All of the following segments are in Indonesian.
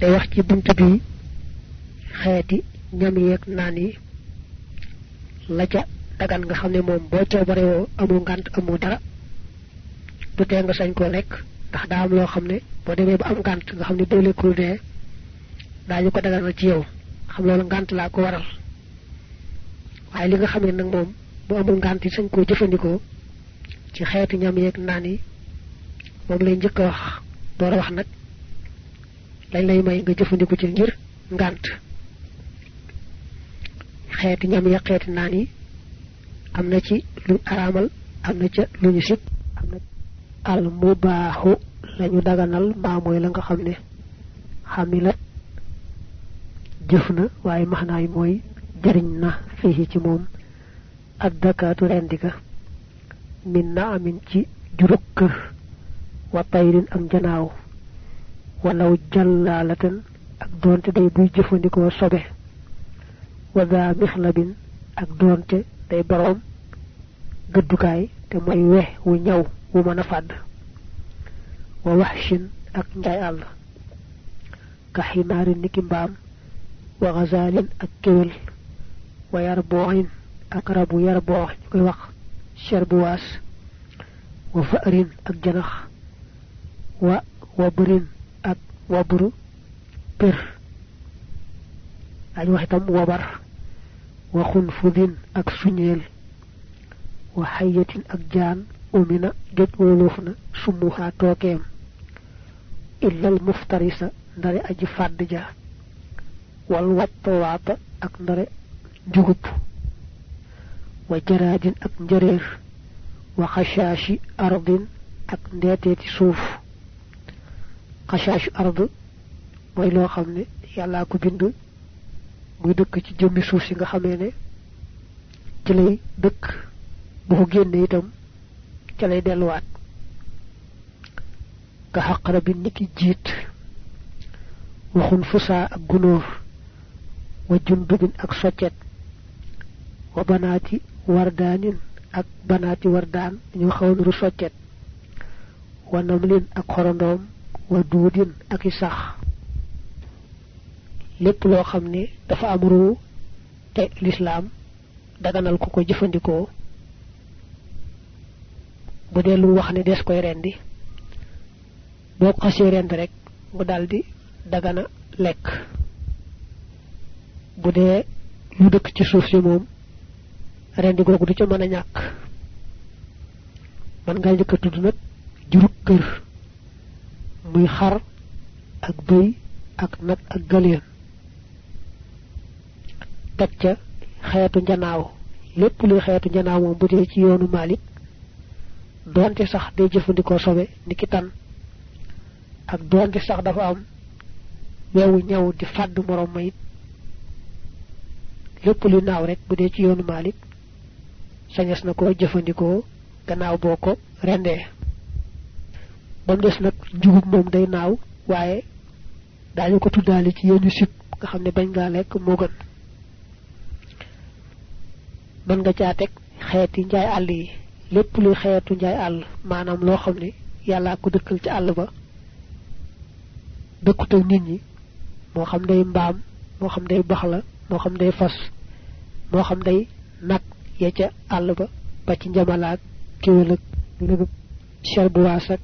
day wax ci buntu bi xeeti ñam yeeg naan yi la ca dagan nga xam ne moom boo coobarewoo amul ngant amul dara du tee nga sañ koo lekk ndax daa am loo xam ne boo ba am ngant nga xam ne boo lekkul dee daañu ko daganal ci yow. Xam loolu ngant laa ko waral. Waaye li nga xam ne nag moom bu amul ngant sañ koo jëfandikoo ci xeeti ñam yeeg naan yi lay njëkk a wax. A wax nag lañ lay may nga jëfandiku ci ngir ngant. Xeeti ñam ya xeeti naan yi am na ci luñ araamal am na ca luñu sib am na al mubaaxu lañu daganal mbaa mooy la nga xam ne xamila jëf na waaye maxnaay mooy na ci moom. Addakaatu rendika min na amin ci jurug kër wa tayrin ak njanaaw ولو جلالة أكدون تدي بي جفوني كو صبه وذا مخلب أكدون تدي بروم قدوكاي كما يوه ونيو وما نفاد ووحش أكنجاي الله كحمار نكيمبام وغزال أكيول ويربوين أقرب يربو كي وق شربواس وفأر أكجنخ و وبرين ak wabru per dañu wax itam wabar wa xunfudin ak suñeel wa xayatin ak jaan umina géej wóoloof na sumuha tookeem illal muftarisa ndare aji fàdd ja wal wattawaata ak ndare njugub wa jaraadin ak njëreer wa xashaashi ardin ak ndeeteeti suuf xashaashi ard mooy loo xam ne yàllaa ko bind muy dëkk ci jëmmi suuf si nga xamee ne ci lay dëkk bu ko génne itam ca lay delluwaat ka xaqara bi niki jiit waxun fusaa ak gunóor wa jundubin ak soccet wa banaati wardaanin ak banaati wardaan ñoo xaw nuru soccet wa namlin ak xorondoom wa duudin ak sax. Lépp loo xam ne dafa am ruu te lislaam daganal ko jëfandikoo bu dee lu wax ne des koy rendi boo ko xasee rend rek mu daldi dagana lekk. Bu dee lu dëkk ci suuf si moom rendi googu du ca mën a ñàkk. Man tudd nag muy xar ak bëy ak nag ak galeen teg ca xeetu njanaaw. Lépp luy xeetu njanaaw moom bu dee ci yoonu Maalik doonte sax day jëfandikoo sobe ni ki tan ak doonte sax dafa am wewu ñaw di fàdd morom lépp lu naaw rek bu dee ci yoonu Maalik sañes na ko jëfandikoo gannaaw boo ko rendee ba mu des nag njugub moom day naaw waaye daañu ko tuddaale ci yenn sib nga xam ne bañ ngaa lekk moo gën. Mën nga caa teg xeeti njaay àll yi. Lépp luy xeetu njaay àll maanaam loo xam ne yàllaa ko dëkkal ci àll ba dëkkut ak nit ñi. Moo xam day mbaam moo xam day baxla moo xam day fas moo xam day nag ya ca àll ba ba ci njamalaak kéwél ak lëgëb cherbuwaas ak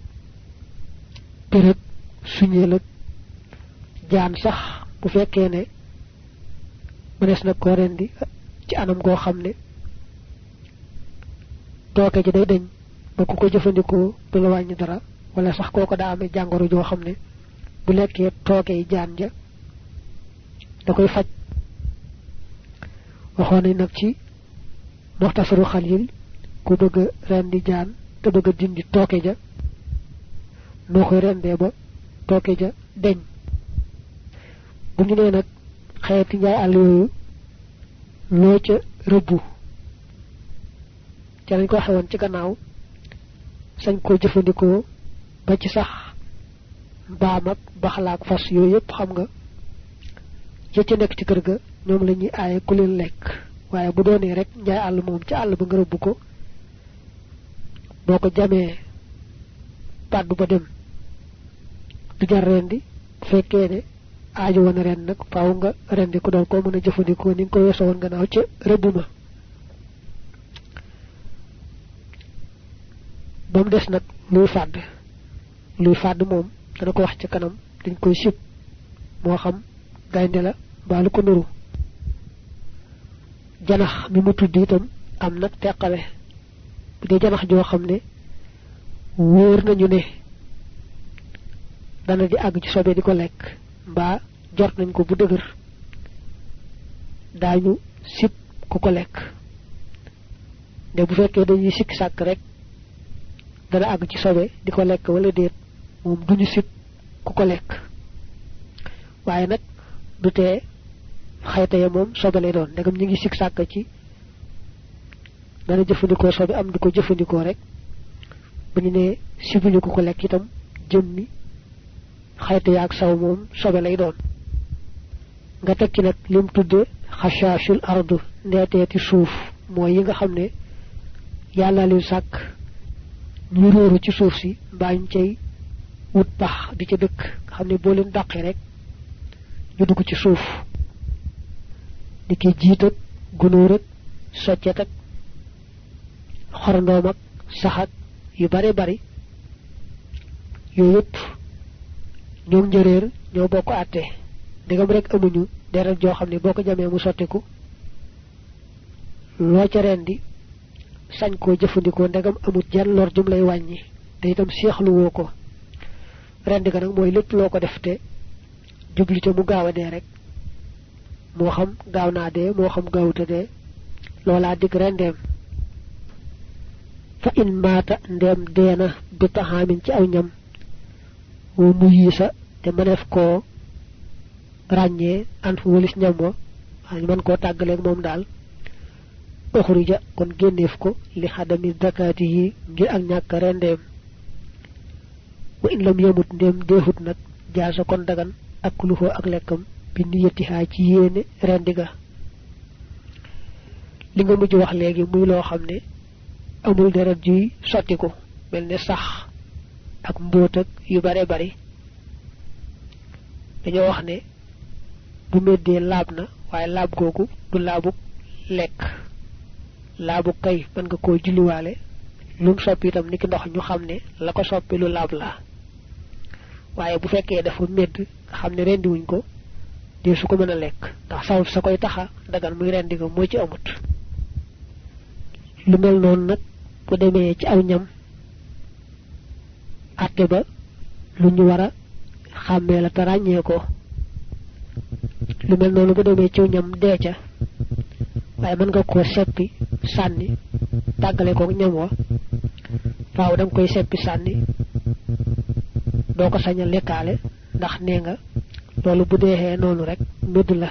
përëg suñeel ak jaan sax bu fekkee ne mënees na ko rendi ci anam goo xam ne tooke ji day dañ ba ku ko jëfandikoo du la wàññi dara wala sax kooko daa amee jàngoro joo xam ne bu lekkee tooke jaan ja da koy faj. Waxoon nañ nag ci moxtasaru xalil ku bëgg rendi jaan te bëgg dindi tooke ja noo koy rendee ba tooke ja deñ. Bu ñu nee nag xeeti njaay àll yooyu loo ca rëbbu ca lañ ko waxe woon ci gannaaw sañ koo jëfandikoo ba ci sax mbaam ak baxalaak fas yooyu yëpp xam nga ya ca nekk ci kër ga ñoom la ñuy aaye ku leen lekk. Waaye bu doonee rek njaay àll moom ci àll ba nga rëbbu ko boo ko jamee ba dem du jar rendi bu fekkee ne aajo woon ren nag faaw nga rendi ko doon ko mën a ni ko weesoo woon gannaaw ca rëbb ma. Ba mu des nag luy dana ko wax ci kanam dañ koy sib. Moo xam gaynde la mbaa lu ko nuru. Janax mi mu tudd itam am nag teqale. Bu dee janax joo xam ne wóor nañu ne dana di àgg ci sobe di ko lekk mbaa jot nañ ko bu dëgër. Daañu sib ku ko lekk. Nde bu fekkee dañuy sikk sàkk rek dana àgg ci sobe di ko lekk wala déet moom duñu sib ku ko lekk. Waaye nag du tee xayta ya moom sobe lay doon. Ndegam ñu ngi sikk sàkk ci dana jëfandikoo sobe am di ko rek. Bu ñu nee sibuñu ku ko lekk itam jëmmi xayta yaag saw moom sobe lay doon nga tekki nag lim tudde xasaashul ardu ndeeteeti suuf mooy yi nga xam ne yàlla leen sàkk ñu róoru ci suuf si mbaa ñu cay wut pax di ca dëkk nga xam ne boo leen dàqee rek ñu dugg ci suuf di ki jiit ak gunóor ak soccet ak xorandoom ak sax yu bare bari yooyu yëpp ñoom njëréer ñoo bokk àtte. Ndegam rek amuñu deret joo xam ne boo ko jamee mu sottiku loo ca rendi sañ koo jëfandikoo ndegam amut jenn lor jum lay wàññi te itam seexlu woo ko. Rendi ga nag mooy lépp loo ko def te jubli ca mu dee rek. Moo xam dee moo xam dee loolaa dig rendeem. Fa in maata ndeem deena bi taxaamin ci aw ñam woo mu yiisa te mëneef koo ràññee an fu walis ñam wa ñu mën koo tàggaleeg moom daal. Uxrija kon génneef ko li xadami zakaati yi ngir ak ñàkk rendeem. Wa in lam yamut ndéem deefut nag jaasa kon dagan ak luxoo ak lekkam bi niyatihaa ci yéene rendi ga. Li nga mujj wax léegi muy loo xam amul deret juy sottiku mel ne sax ak mbóot ak yu bare bari dañoo wax ne bu meddee laab na waaye laab googu du laabuk lekk. Laabu kay mën nga koo julliwaale. Lum soppi itam niki ndox ñu xam ne la ko soppi lu laab la. Waaye bu fekkee dafa medd xam ne ko su ko mën a ndax saw sa koy taxa dagan muy rendi ko moo ci amut. Lu mel noonu nag bu demee ci aw ñam àtte ba lu ñu war a xàmmee la ràññee ko. Lu mel noonu bu demee ci ñam dee ca. Waaye mën nga koo seppi sànni tàggale ko ñam wa. Faaw danga koy seppi sànni. Doo ko sañ a lekkaale ndax nee nga loolu bu deexee noonu rek la.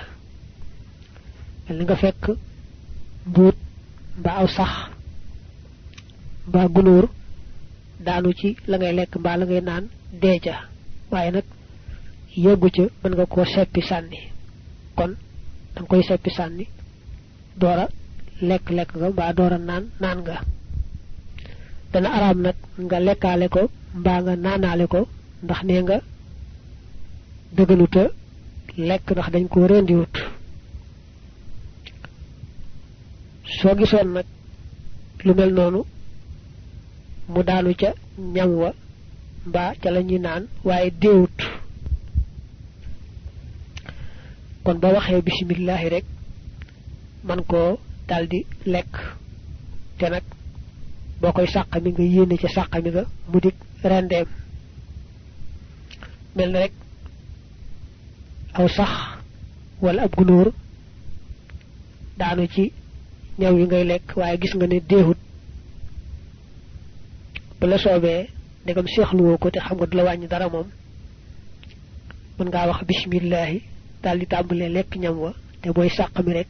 Ni nga fekk mbuut mbaa aw sax gunóor daanu ci la ngay lekk mbaa la ngay naan dee ca. Waaye nag yeggu ca mën nga koo seppi sànni. Kon danga koy seppi sànni doora lekk lekk nga mbaa doora naan naan nga. Dana araam nag nga lekkaale ko mbaa nga naanaale ko ndax nee nga dëggaluta lekk ndax dañ ko rendiwut. Soo gisoon nag lu mel noonu mu daanu ca ñam mbaa ca la ñuy naan waaye déewut. Kon ba waxee bisimillahi rek man koo daldi lekk. Te nag boo koy sàq mi nga yéene ca sàq mi nga mu dig rendeem. Mel na rek aw sax wala ab gunóor daanu ci ñaw yi ngay lekk waaye gis nga ne bu la soobee ndegam seexluwoo ko te xam nga du la dara moom mën ngaa wax bisimillahi daal di tàmbalee lekk ñam wa te booy sàq mi rek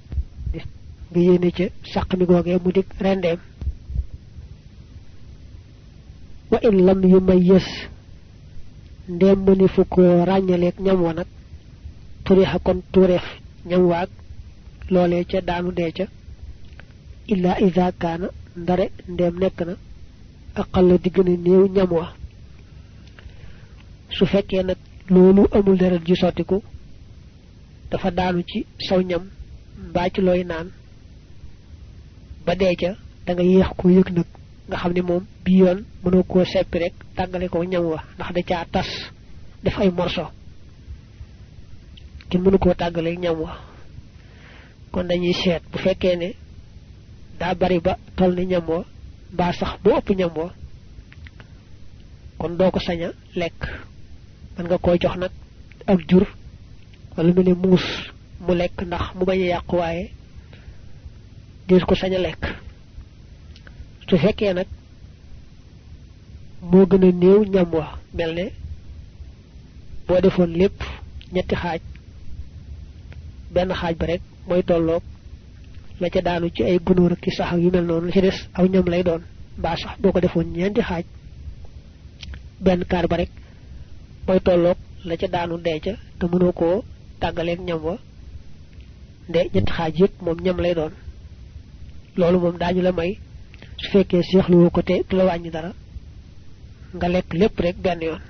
nga yéene ca sàq mi googee mu dig rendeem. Wa in lam yu mëni fu ko ràññaleeg ñam wa nag turixa kon tuureef ñam waag loolee ca daanu dee ca illa ida kaana ndare ndéem nekk na aqal di gën a néew ñam wa. Su fekkee nag loolu amul deret ji sottiku dafa daanu ci saw ñam mbaa ci looy naan ba dee ca da nga yéex ko yëg nag nga xam ne moom bi yoon mënoo koo seppi rek tàggale ko ñam wa ndax da caa tas def ay morso kenn mënu koo tàggale ñam wa. Kon dañuy seet bu fekkee ne daa bari ba tol ni ñam mbaa sax bu ëpp ñam wa kon doo ko sañ a lekk. Man nga koy jox nag ak jur wala mu ne muus mu lekk ndax mu bañ a yàq waaye ko sañ a lekk. Su fekkee nag moo gën a néew ñam wa mel ne boo defoon ñetti xaaj benn xaaj ba rek mooy tolloog la ca daanu ci ay gunóor ak sax yu mel noonu la ci des aw ñam lay doon mbaa sax boo ko defoon ñeenti xaaj benn kaar ba rek mooy tolloog la ca daanu dee ca te mënoo koo tàggaleeg ñam wa nde ñetti xaaj yëpp moom ñam lay doon loolu moom daañu la may su fekkee seexluwoo ko te la wàññi dara nga lekk lépp rek benn yoon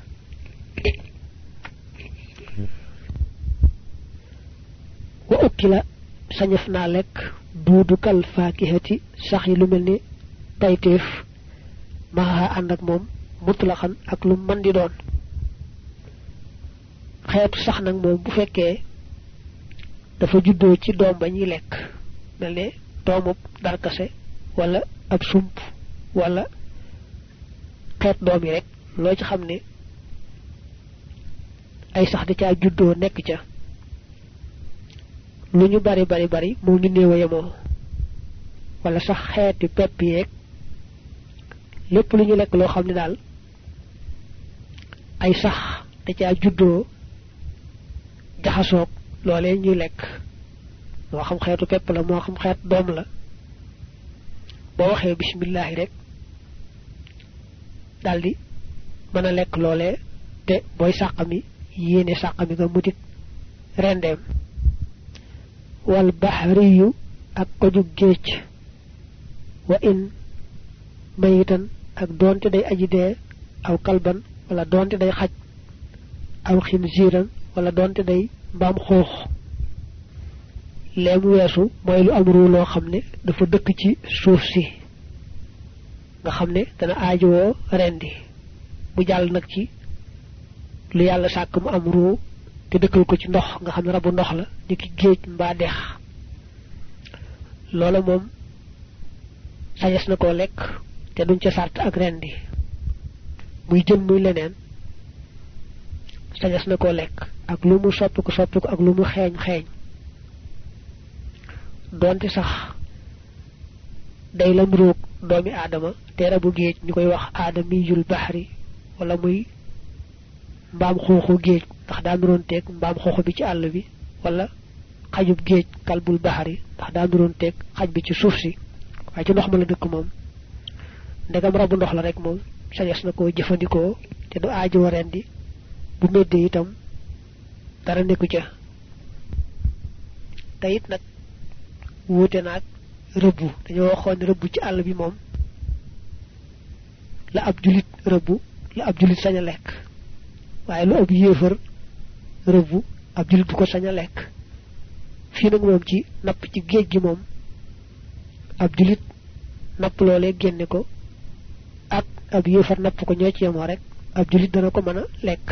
wa ukki la sañef naa lekk duudu kal faakihati sax yi lu mel ni tayteef maa ànd ak moom mutlaxan ak lu mën di doon. Xeetu sax nag moom bu dafa ci doom ba ñuy lekk mel ne darkase wala ab sump wala xeet doom yi rek loo ci xam ne ay sax di ca lu ñu bari bari bari moo ñu néew a yemoo wala sax xeeti pepp yeeg lépp lu ñu lekk loo xam ne daal ay sax da caa juddoo jaxasoog loolee ñuy lekk. Moo xam xeetu pepp la moo xam xeet doom la. Boo waxee bismillahi rek daldi mën a lekk loolee te booy sàqami yéene sàqami nga mutit rendeem wal bahriyu ak koju géej. Wa in mayitan ak doonte day aji dee aw kalban wala doonte day xaj aw xinziiran wala doonte day mbaam xoox. Leemu weesu mooy lu am ruu loo xam dafa ci suuf si. Nga xam ne dana rendi. Bu jàll nag ci lu yàlla mu te dëkkal ko ci ndox nga xam ne rabu ndox la ni ki géej mbaa dex. Loola moom sañes na koo lekk te duñ ca sart ak rendi. Muy jën muy leneen sañes na koo lekk. Ak lu mu soppiku soppiku ak lu mu xeeñ xeeñ. Donte sax day lam roog doomi aadama te rabu géej ñu koy wax aadamiyul baxri wala muy mbaam xooxu géej ndax daa nuroon teeg mbaam xooxu bi ci àll bi wala xajub géej kalbul baxari ndax daa nuroon teeg xaj bi ci suuf si. Waaye ci ndox ma la dëkk moom. Ndegam rabu ndox la rek moom sañes na koo jëfandikoo te du aajo rendi. Bu méddee itam dara nekku ca. Te it nag wuute naag rëbbu. Dañoo waxoon rëbbu ci àll bi moom la ab julit rëbbu la ab julit sañ a lekk. Waaye lu ab yéefar rëbbu ab julit du ko sañ a lekk. Fii nag moom ci napp ci géej gi moom ab julit napp loolee génne ko ak ab yéefar napp ko ñoo ci yemoo rek ab julit dana ko mën a lekk.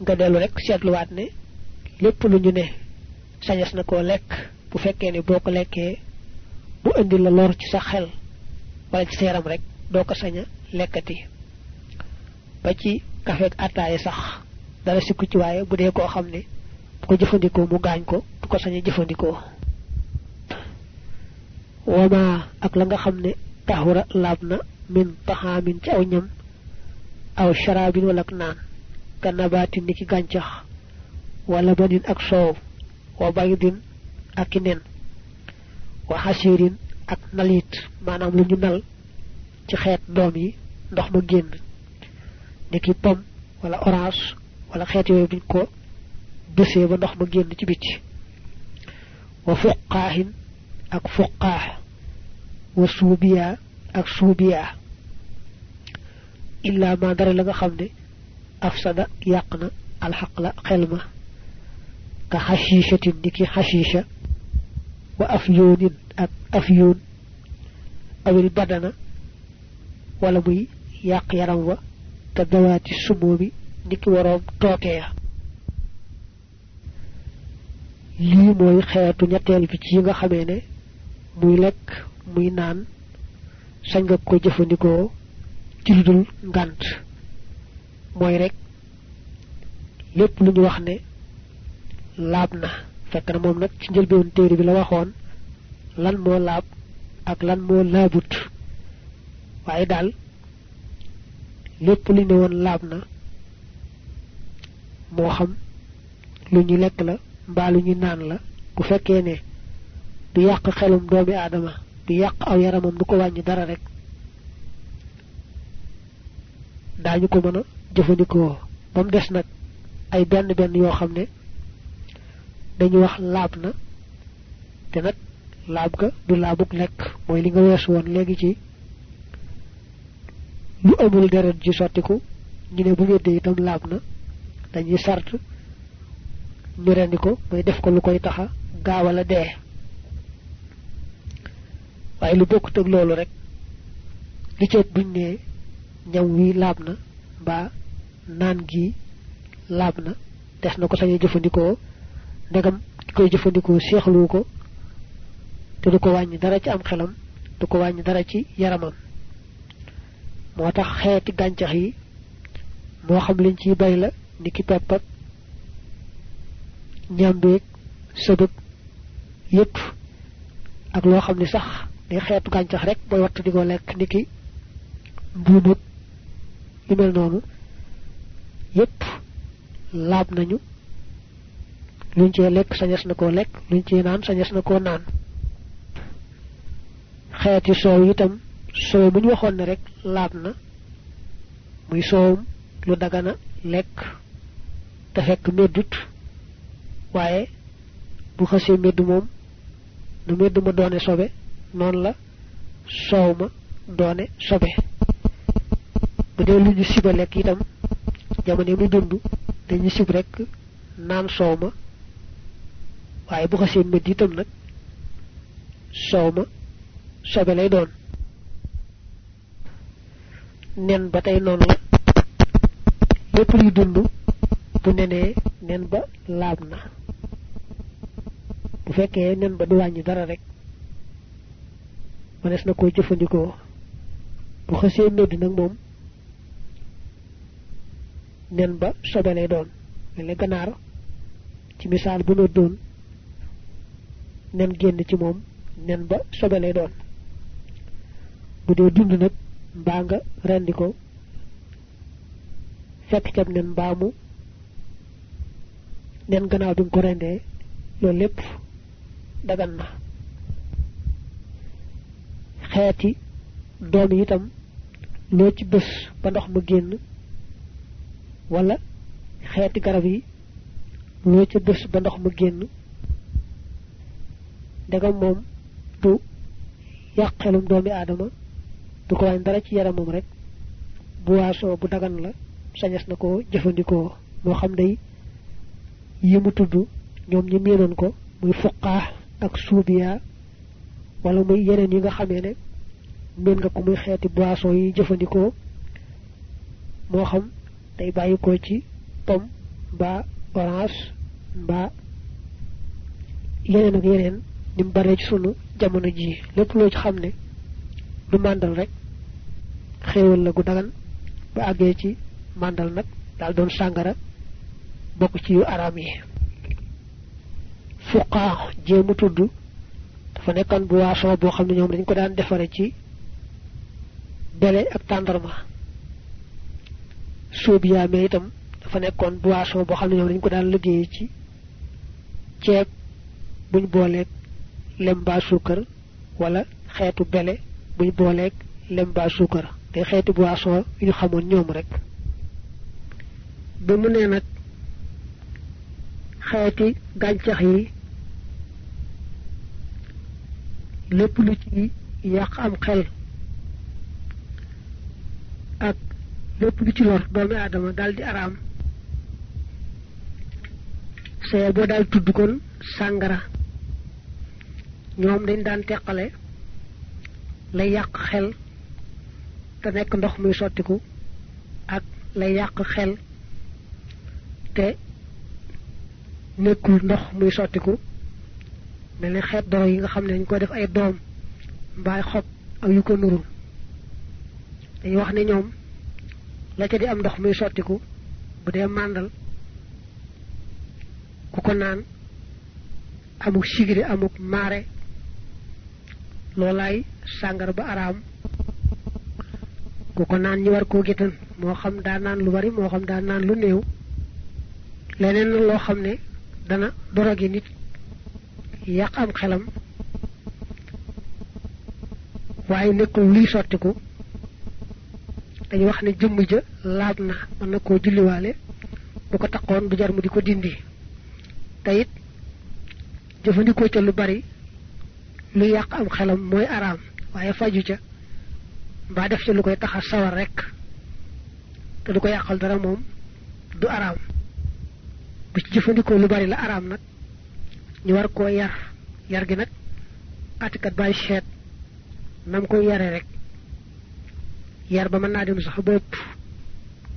Nga dellu rek seetluwaat ne lépp lu ñu ne sañes na bu fekkee ne boo ko bu indi la lor ci sa xel wala ci sa yaram rek doo ko sañ ba ci kafeeg attaaye sax dara sikku ci waaye bu dee koo ko jëfandikoo mu gaañ ko ko sañ wama ak la nga xam ne taxura laab na min taxaamin ci aw ñam aw sharabin wala ak naan ka nabaatin ni ki gàncax wala banin ak soow wa baydin ak nen wa xasirin ak nalit lu ñu nal ci doom yi ndox ni ki pom wala orange wala xeet yooyu buñ ko bësee ba ndox ma génn ci biti wa fuqaahin ak fuqaax wa suubiya ak suubiya illa ma dara la nga xam ne afsada yàq na alxaq la xel ka xashiishatin niki xashiisha wa afyoonin ak afyoon awil badana wala muy yàq yaram wa ka dawaati sumoomi niki waroom tooke ya. Lii mooy xeetu ñetteel bi ci nga xamee ne muy lekk muy naan sañ nga ko jëfandikoo ci lu dul ngànt mooy rek lépp lu ñu wax ne laab na. Fekk na moom nag ci njëlbeen téere bi la waxoon lan moo laab ak lan moo laabut. Waaye daal lépp lu ne woon laab na moo xam lu ñu lekk la mbaa lu ñu naan la bu fekkee ne du yàq xelum doomi aadama du yàq aw yaramam du ko wàññi dara rek daañu ko mën a ay benn benn ne dañu wax laab na te nag laab ga du laabuk lekk li nga ci lu amul deret ji sottiku ñu ne bu weddee itam laab na dañuy sart ñu rendi ko mooy def ko lu koy taxa gaawala dee. Waaye lu bokkut ak loolu rek li ci buñ ne ñam wi laab na mbaa naan gi laab na des na ko sañe jëfandikoo ndegam koy jëfandikoo ko te du ko wàññi dara ci am xelam du ko wàññi dara ci yaramam moo tax xeeti gàncax yi moo xam liñ ciy bay la ni ki pepp ak ñambeeg sëbëg yépp ak loo xam ne sax day xeetu gàncax rek booy wattu di ko lekk ni ki mbuumut yu mel noonu yépp laab nañu. Luñ cee lekk sañes na koo lekk luñ cee naan sañes na koo naan. Xeeti soow itam soow bu ñu waxoon ne rek laab na muy soowum lu dagana lekk te fekk meddut waaye bu xasee medd moom nu medd ma doone sobe noonu la soow ma doone sobe. Bu dee lu ñu siba lekk itam jamono muy dund dañu sib rek naan soow ma waaye bu xasee medd itam nag soow ma sobe lay doon nen ba tey noonu la lépp luy dund bu nenee nen ba laab na. bu fekkee nen ba du wàññi dara rek mënees na koo jëfandikoo. bu xësee medd nag moom nen ba sobe lay doon. mel ganaar ci misaal bu no doon nen génn ci moom nen ba sobe lay doon. bu dee dund nag mbaa nga rendi ko. Fekk cab nen mbaamu. Nen gannaaw bi nga ko rendee loolu lépp dagan na. Xeeti doom itam loo ci bés ba ndox génn wala xeeti garab yi loo ca bés ba ndox ma génn ndegam moom du yàq xelum doomi aadama du ko wàññi dara ci yaramam rek. Boisson bu dagan la sañes na ko jëfandikoo moo xam day yi mu tudd ñoom ñi miinoon ko muy fuqaa ak suubiya wala muy yeneen yi nga xamee ne miin nga ko muy xeeti boisson yi jëfandikoo. Moo xam day bàyyikoo ci pom mbaa orange mbaa yeneen ak yeneen ni mu baree ci sunu jamono ji lépp loo ci xam ne màndal rek xéewal la gu dagan ba àggee ci màndal nag daal doon sàngara bokk ci yu araam yi. Fuqaa jéemu tudd dafa nekkoon bu waason boo xam ne ñoom dañ ko daan defare ci bele ak tàndarma. Suub yaamee itam dafa nekkoon bu waason boo xam ne ñoom dañ ko daan liggéeye ci ceeb buñ booleeg lem baa suukar wala xeetu bele buñ booleeg lem baa suukar te xeeti boisson ñu xamoon ñoom rek. Ba mu ne nag xeeti gàncax yi lépp lu ci yàq am xel ak lépp lu ci lor doomi aadama daal di araam. Saye boo daal tudd kon sàngara ñoom dañ daan teqale lay yàq xel te nekk ndox muy sottiku ak lay yàq xel te nekkul ndox muy sottiku mel ni xeet doro yi nga xam ne dañ ko def ay doom mbaay xob ak yu ko nuru dañuy wax ne ñoom la ca di am ndox muy sottiku bu dee màndal ku ko naan amuk sigiri amuk maare loolaay sàngara ba araam ku ko naan ñi war koo gétan moo xam daa naan lu bari moo xam daa naan lu néew leneen loo xam ne dana dorogi nit yàq am xelam waaye nekkul luy sottiku dañu wax ne jëmm ja laab na mën na koo julliwaale bu ko taqoon du jar mu di ko dindi te it jëfandikoo ca lu bari lu yàq am xelam mooy araam waaye faju ca mbaa def ca lu koy taxa sawar rek te du ko yàqal dara moom du araam bu ci jëfandikoo lu bari la araam nag ñu war koo yar yar gi nag atikat bàyyi seet nam koy yare rek yar ba mën naa dem sax ba ëpp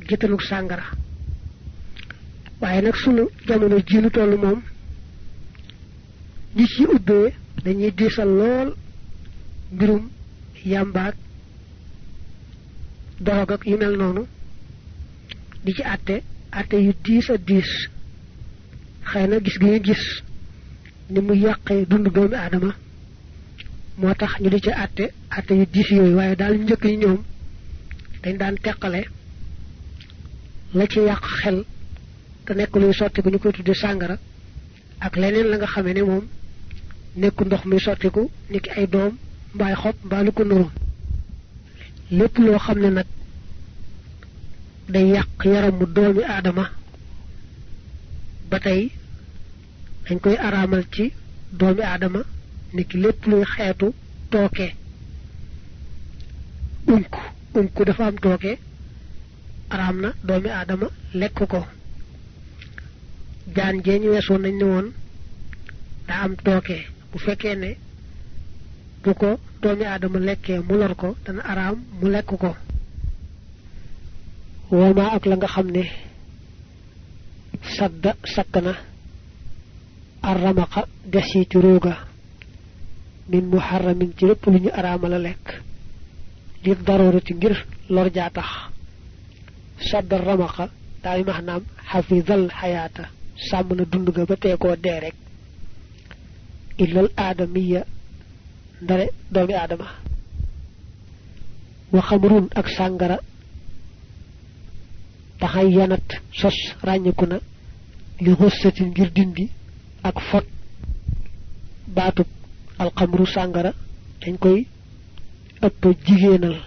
géttanuk sàngara waaye nag sunu jamono jiinu toll moom ñi ci ubbee dañuy diisal lool mbirum yàmbaag dorog ak yu mel noonu. Di ci àtte àtte yu diis a diis. Xëy na gis gi ñu gis ni mu yàqee dund doomi aadama. Moo tax ñu di ci àtte àtte yu diis yooyu waaye daal njëkk ñi ñoom dañ daan teqale la ci yàq xel te nekk luy sottiku ñu koy tudde sàngara ak leneen la nga xamee ne moom nekku ndox muy sottiku niki ay doom mbaay xob mbaa lu ko nuru lépp loo xam ne nag day yàq yaramu doomi aadama ba tey dañ koy araamal ci doomi aadama niki lépp luy xeetu tooke unk unk dafa am tooke araam na doomi aadama lekk ko jaan jee ñu weesoon nañ ne woon daa am tooke bu fekkee ne bu ko doomi aadama lekkee mu lor ko dana araam mu lekk ko. Wama ak la nga xam ne sadda sakk na arramaqa min muharramin ci lépp lu ñu araamala lekk li darurati ngir lor jaa tax. Sadda ramaqa daal maanaam xafidal xayaata sàmm na dund ga ba rek. Illal ndare doomi aadama. Wa xamrun ak sàngara. Taxay yanat sos ràññiku na. Li xussatin ngir dindi ak fot. Baatub alxamru sàngara dañ koy ëpp jigéenal.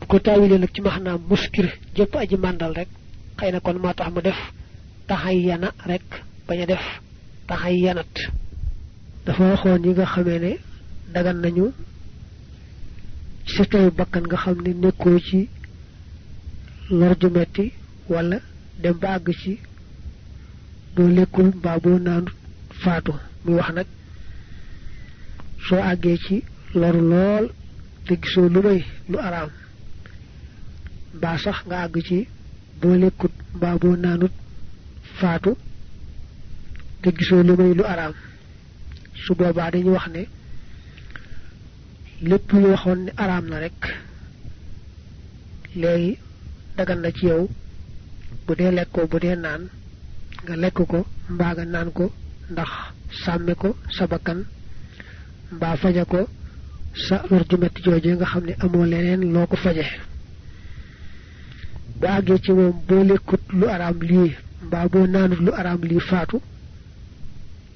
Bu ko taawilee nag ci muskir jëpp aji màndal rek xëy na kon moo tax mu def rek bañ a def dafa waxoon yi nga xamee ne dagan nañu ci taw bakkan nga xam ne nekkoo ci lor ju metti wala dem ba àgg ci boo lekkul mbaa boo naanu faatu muy wax nag soo àggee ci loru lool te gisoo lu may lu araam mbaa sax nga àgg ci boo lekkut mbaa boo naanut faatu te gisoo lu may lu araam su boobaa dañuy wax ne lépp lu waxoon ne araam na rek léegi dagan na ci yow bu dee lekkoo bu dee naan nga lekk ko mbaa nga ko ndax sàmme ko sa bakkan faja ko sa lor ju nga xam ne leneen loo faje bu ci moom boo lekkut lu araam lii mbaa boo naanut lu araam lii faatu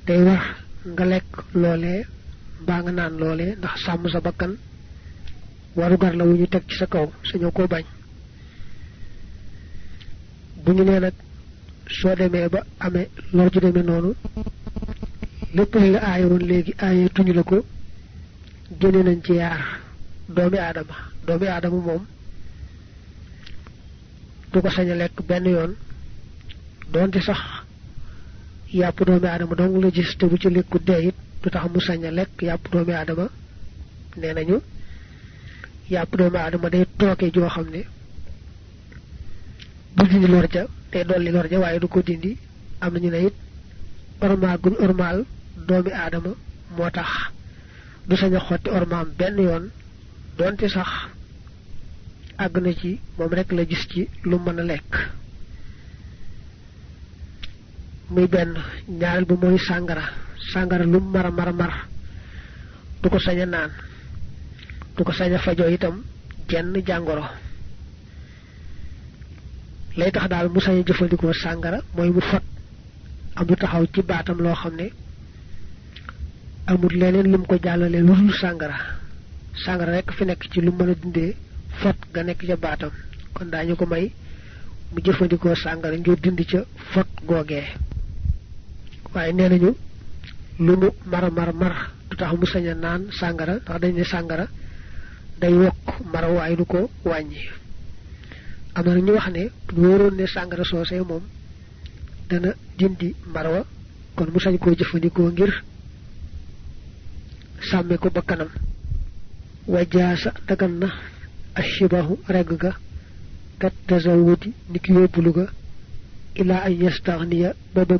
day war nga lekk loolee mbaa nga naan loolee ndax sàmm sa bakkan warugar la wu ñu teg ci sa kaw sañoo koo bañ. Bu ñu nee nag soo demee ba amee lor ju demee noonu lépp li la aaye tuñu la ko nañ ci yaar doomi aadama. Doomi aadama moom du ko yoon sax yàpp doomi aadama dong la gis te bu ci lekku dee it du tax mu sañ a lekk. Yàpp doomi aadama nee nañu. Yàpp doomi aadama day tooke joo xam ne du dindi lor ja day dolli lor ja waaye du ko dindi. Am nañu ne it ormaal gun ormaal doomi aadama moo tax du sañ a xotti ormaam benn yoon. Donte sax àgg na ci moom rek la gis ci lu mën a muy benn ñaareel bi mooy sàngara sàngara lu mara mara mar du ko sañ a naan du ko sañ a fajoo itam jenn jàngoro lay tax daal mu sañ a jëfandikoo sàngara mooy mu fot am lu taxaw ci baatam loo xam ne amul leneen lum ko jàllale lu dul sàngara rek fi nekk ci lu mën a dindee fot ga nekk ca baatam. Kon daañu ko may mu jëfandikoo sàngara ngir dindi fot googee waaye nee nañu lu mu mar mar mar du tax mu sañ a naan sàngara ndax dañ ne sàngara day wokk mara waaye du ko wàññi am na ñu wax ne wóoroon ne sàngara soosee moom dana dindi marwa kon mu sañ koo jëfandikoo ngir sàmme ko ba kanam wajaasa dagan ashibahu regg ga kat tazawudi niki yóbbulu ga ila an yastaxniya ba ba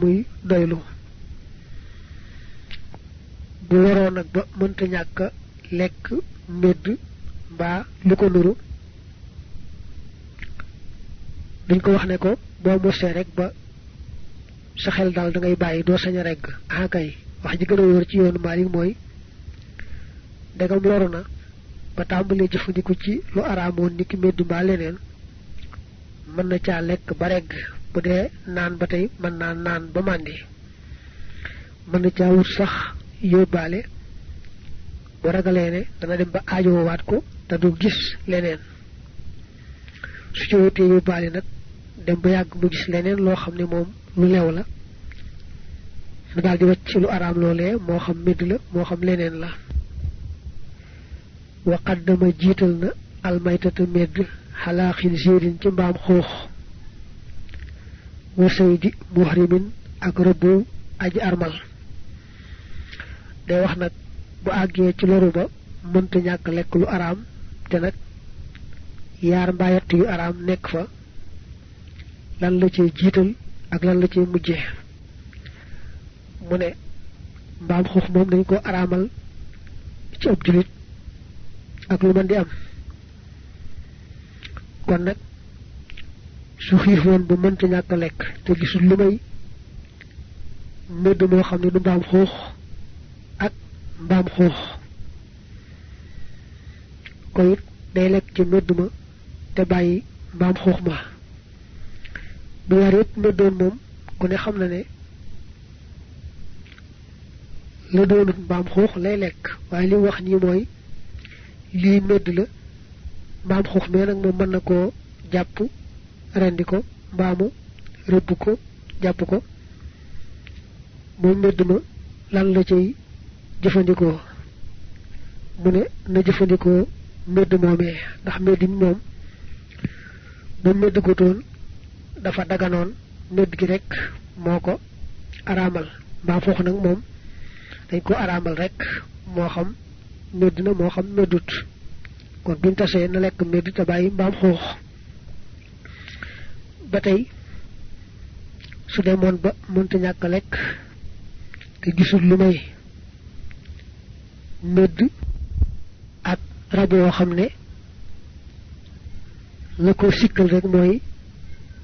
bu waroo nag ba mënta ñàkk lekk medd mbaa lu ko nuru. Duñ ko wax ne ko boo mosee rek ba sa xel daal da ngay bàyyi doo sañ regg. Ah kay wax ji gën a wóor ci yoonu Maalik mooy ndegam loru na ba tàmbalee jëfandiku ci lu araamoon ni ki medd mbaa leneen mën na caa lekk ba regg. Bu dee naan ba tey mën naa naan ba màndi. Mën na caa wut sax yóbbaale bu ragalee ne dana dem ba aajoowaat ko te du gis leneen su ci wutee yóbbaale nag dem ba yàgg mu gis leneen loo xam ne moom lu lew la mu daal di wacc lu araam loolee moo xam medd la moo xam leneen la wa qaddama jiital na almaytata medd xalaa xinsiirin ci mbaam xuux wa saydi muhrimin ak rëbbu aji armal day wax nag bu àggee ci loru ba mënta ñàkk lekk lu araam te nag yaar mbaa yett yu araam nekk fa lan la cee jiital ak lan la cee mujje mu ne mbaam xuux moom dañ ko araamal ci ab julit ak lu mën di am kon nag su xiifoon ba mënta ñàkk lekk te gisul lu may mëdd moo xam ne du mbaam xuux mbaam xuux. Ko it day lekk ci ma te bàyyi mbaam xuux ma. Bu yaar yépp mëddoon moom ku ne xam na ne la doonut mbaam xuux lay lekk. Waaye li wax nii mooy lii mëdd la mbaam xuux mee nag moom mën na koo jàpp rendi ko mbaamu rëbb ko jàpp ko. Moom ma lan la cay jëfandikoo mu ne na jëfandikoo mëdd moomee ndax mëdd mi moom mëdd ko toon dafa daganoon mëdd gi rek moo ko araamal. Mbaam xuux nag moom dañ ko araamal rek moo xam mëdd na moo xam mëddut kon buñ tasee na lekk mëdd te bàyyi mbaam xuux. Ba tey su demoon ba mënta ñàkk lekk te gisul lu may mëdd ak rab yoo xam ne la ko sikkal rek mooy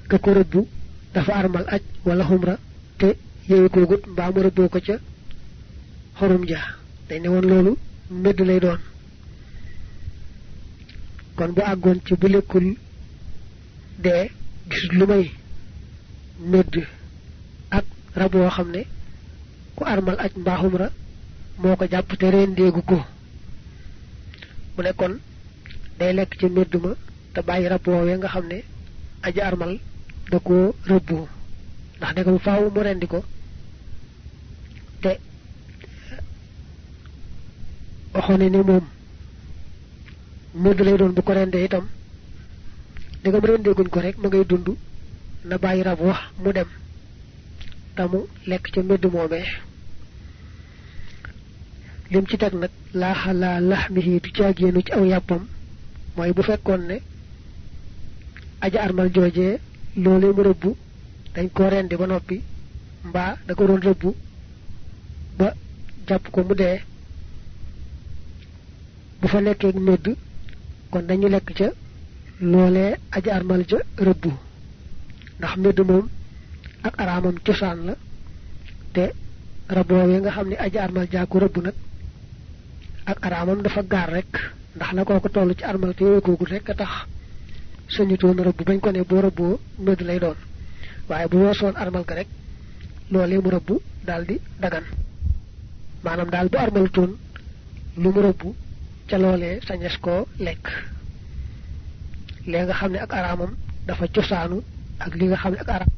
ka ko rëbbu dafa armal aj wala xumra te yeewu ko gut mbaa mu rëbboo ko ca xorum ja. Dañ ne woon loolu mëdd lay doon. Kon bu àggoon ci bu lekkul dee gisul lu may mëdd ak xam ne ku armal aj mbaaxum ra moo ko jàpp te reen déegu ko. mu ne kon day lekk ci ma te bàyyi rab woowee nga xam ne aji armal da koo rëbbu. ndax ne ko faaw mu rendi ko. te waxoon ne moom mëdd lay doon bu ko rendee itam. ndegam rendeeguñ ko rek ma ngay dund. na bàyyi rab wax mu dem. tamu lekk ca mbedd moomee lim ci teg nag laaxalaa laxmihi du caagéenu ci aw yàppam. Mooy bu fekkoon ne aja armal joojee loolee mu rëbbu dañ ko rendi ba noppi mbaa da ko doon rëbbu ba jàpp ko mu bu fa nekkee médd kon dañu lekk ca loolee aja armal ja rëbbu. Ndax médd moom ak araamam cosaan la te raboowee nga xam ne aja armal jaa ko rëbb nag ak araamam dafa gaar rek ndax la kooko toll ci armal te yooyu rek a tax sañutoon rëbb bañ ko ne boo rëbboo médd lay doon. Waaye bu weesoon armal ka rek loolee mu rëbb daal di dagan. Maanaam daal bu armalutoon lu mu rëbb ca loolee sañes koo lekk. Lee nga xam ne ak araamam dafa cosaanu ak li nga xam ne ak araam